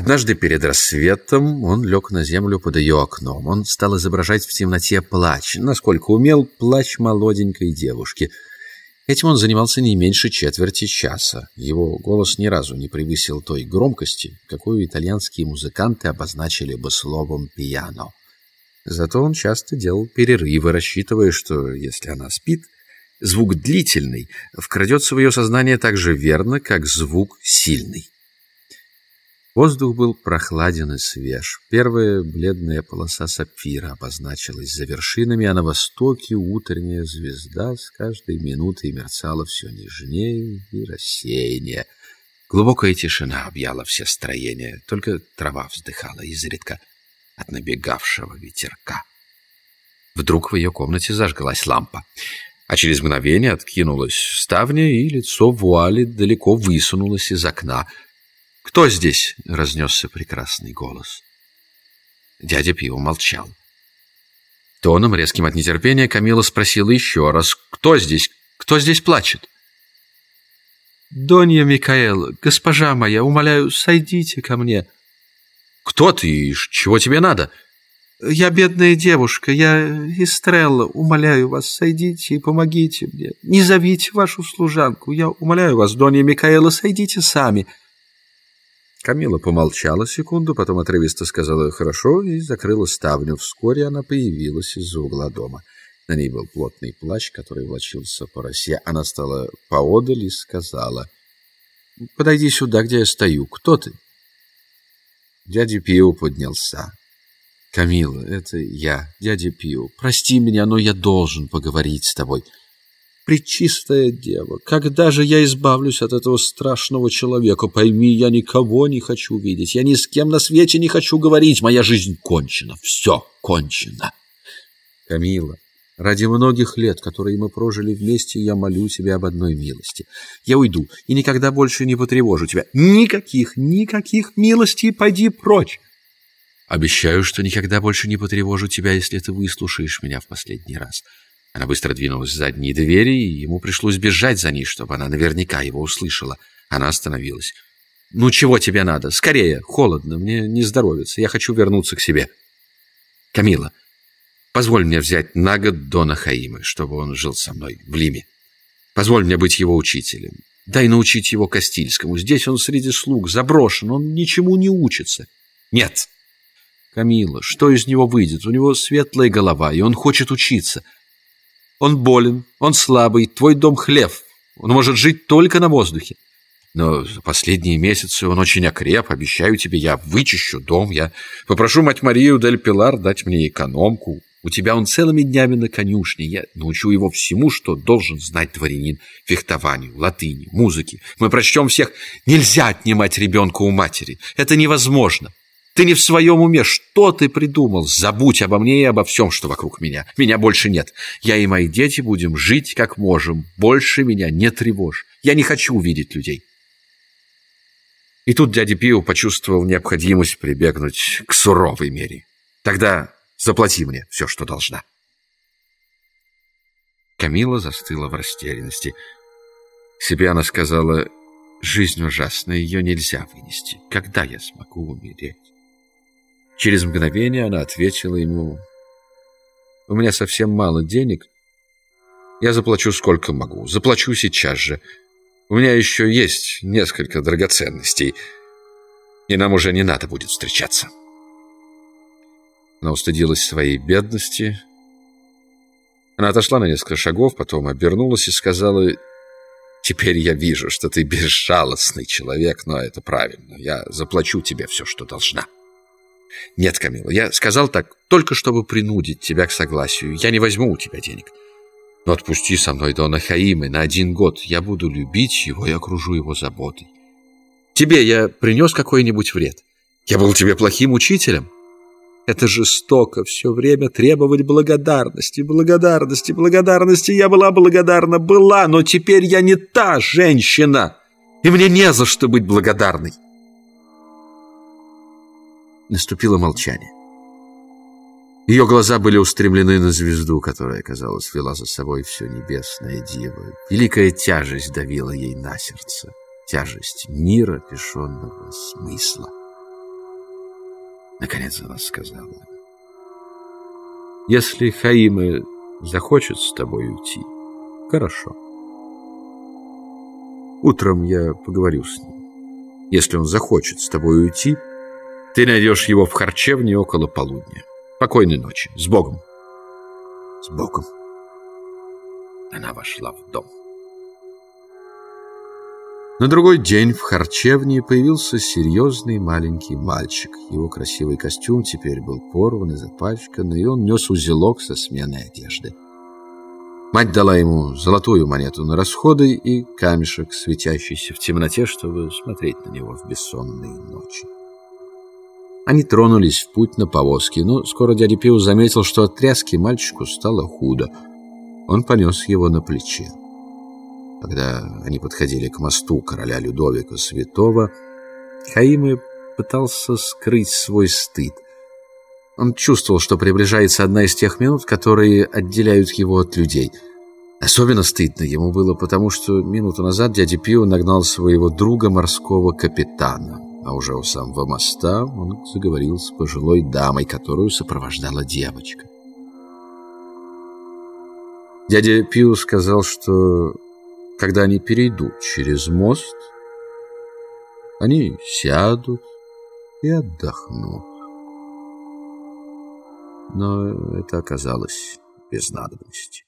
Однажды перед рассветом он лег на землю под ее окном. Он стал изображать в темноте плач, насколько умел плач молоденькой девушки. Этим он занимался не меньше четверти часа. Его голос ни разу не превысил той громкости, какую итальянские музыканты обозначили бы словом «пиано». Зато он часто делал перерывы, рассчитывая, что, если она спит, звук длительный вкрадется в ее сознание так же верно, как звук сильный. Воздух был прохладен и свеж. Первая бледная полоса сапфира обозначилась за вершинами, а на востоке утренняя звезда с каждой минутой мерцала все нежнее и рассеяннее. Глубокая тишина объяла все строения, только трава вздыхала изредка от набегавшего ветерка. Вдруг в ее комнате зажглась лампа, а через мгновение откинулась ставня, и лицо вуали далеко высунулось из окна — «Кто здесь?» — разнесся прекрасный голос. Дядя Пио молчал. Тоном, резким от нетерпения, Камила спросила еще раз, «Кто здесь? Кто здесь плачет?» «Донья Микаэла, госпожа моя, умоляю, сойдите ко мне». «Кто ты и чего тебе надо?» «Я бедная девушка, я Истрелла, умоляю вас, сойдите и помогите мне. Не зовите вашу служанку, я умоляю вас, Донья Микаэла, сойдите сами». Камила помолчала секунду, потом отрывисто сказала «хорошо» и закрыла ставню. Вскоре она появилась из-за угла дома. На ней был плотный плащ, который влачился по росе. Она стала поодаль и сказала «Подойди сюда, где я стою. Кто ты?» Дядя Пио поднялся. «Камила, это я, дядя Пио. Прости меня, но я должен поговорить с тобой». Пречистая дева, когда же я избавлюсь от этого страшного человека? Пойми, я никого не хочу видеть, я ни с кем на свете не хочу говорить, моя жизнь кончена, все кончено. Камила, ради многих лет, которые мы прожили вместе, я молю тебя об одной милости. Я уйду и никогда больше не потревожу тебя. Никаких, никаких милостей, пойди прочь. Обещаю, что никогда больше не потревожу тебя, если ты выслушаешь меня в последний раз. Она быстро двинулась в задние двери, и ему пришлось бежать за ней, чтобы она наверняка его услышала. Она остановилась. «Ну, чего тебе надо? Скорее! Холодно, мне не здоровится. Я хочу вернуться к себе». «Камила, позволь мне взять на год Дона Хаимы, чтобы он жил со мной в Лиме. Позволь мне быть его учителем. Дай научить его Кастильскому. Здесь он среди слуг, заброшен, он ничему не учится». «Нет!» «Камила, что из него выйдет? У него светлая голова, и он хочет учиться». Он болен, он слабый, твой дом хлев. Он может жить только на воздухе. Но за последние месяцы он очень окреп. Обещаю тебе, я вычищу дом. Я попрошу мать Марию Дель Пилар дать мне экономку. У тебя он целыми днями на конюшне. Я научу его всему, что должен знать дворянин. Фехтованию, латыни, музыке. Мы прочтем всех. Нельзя отнимать ребенка у матери. Это невозможно. Ты не в своем уме. Что ты придумал? Забудь обо мне и обо всем, что вокруг меня. Меня больше нет. Я и мои дети будем жить, как можем. Больше меня не тревожь. Я не хочу увидеть людей. И тут дядя Пио почувствовал необходимость прибегнуть к суровой мере. Тогда заплати мне все, что должна. Камила застыла в растерянности. Себе она сказала, жизнь ужасна, ее нельзя вынести. Когда я смогу умереть? Через мгновение она ответила ему, «У меня совсем мало денег. Я заплачу сколько могу. Заплачу сейчас же. У меня еще есть несколько драгоценностей, и нам уже не надо будет встречаться». Она устыдилась своей бедности. Она отошла на несколько шагов, потом обернулась и сказала, «Теперь я вижу, что ты безжалостный человек, но это правильно. Я заплачу тебе все, что должна». Нет, Камила, я сказал так только чтобы принудить тебя к согласию. Я не возьму у тебя денег. Но отпусти со мной Дона Хаимы на один год. Я буду любить его и окружу его заботой. Тебе я принес какой-нибудь вред? Я был тебе плохим учителем? Это жестоко все время требовать благодарности, благодарности, благодарности. Я была благодарна, была, но теперь я не та женщина, и мне не за что быть благодарной. Наступило молчание. Ее глаза были устремлены на звезду, которая, казалось, вела за собой все небесное диво. Великая тяжесть давила ей на сердце. Тяжесть мира, лишенного смысла. Наконец она сказала. Если Хаиме захочет с тобой уйти, хорошо. Утром я поговорю с ним. Если он захочет с тобой уйти, ты найдешь его в харчевне около полудня. Покойной ночи. С Богом. С Богом. Она вошла в дом. На другой день в харчевне появился серьезный маленький мальчик. Его красивый костюм теперь был порван и запачкан, и он нес узелок со сменной одежды. Мать дала ему золотую монету на расходы и камешек, светящийся в темноте, чтобы смотреть на него в бессонные ночи. Они тронулись в путь на повозке, но скоро дядя Пиу заметил, что от тряски мальчику стало худо. Он понес его на плече. Когда они подходили к мосту короля Людовика Святого, Хаиме пытался скрыть свой стыд. Он чувствовал, что приближается одна из тех минут, которые отделяют его от людей. Особенно стыдно ему было, потому что минуту назад дядя Пио нагнал своего друга морского капитана, а уже у самого моста он заговорил с пожилой дамой, которую сопровождала девочка. Дядя Пио сказал, что когда они перейдут через мост, они сядут и отдохнут. Но это оказалось без надобности.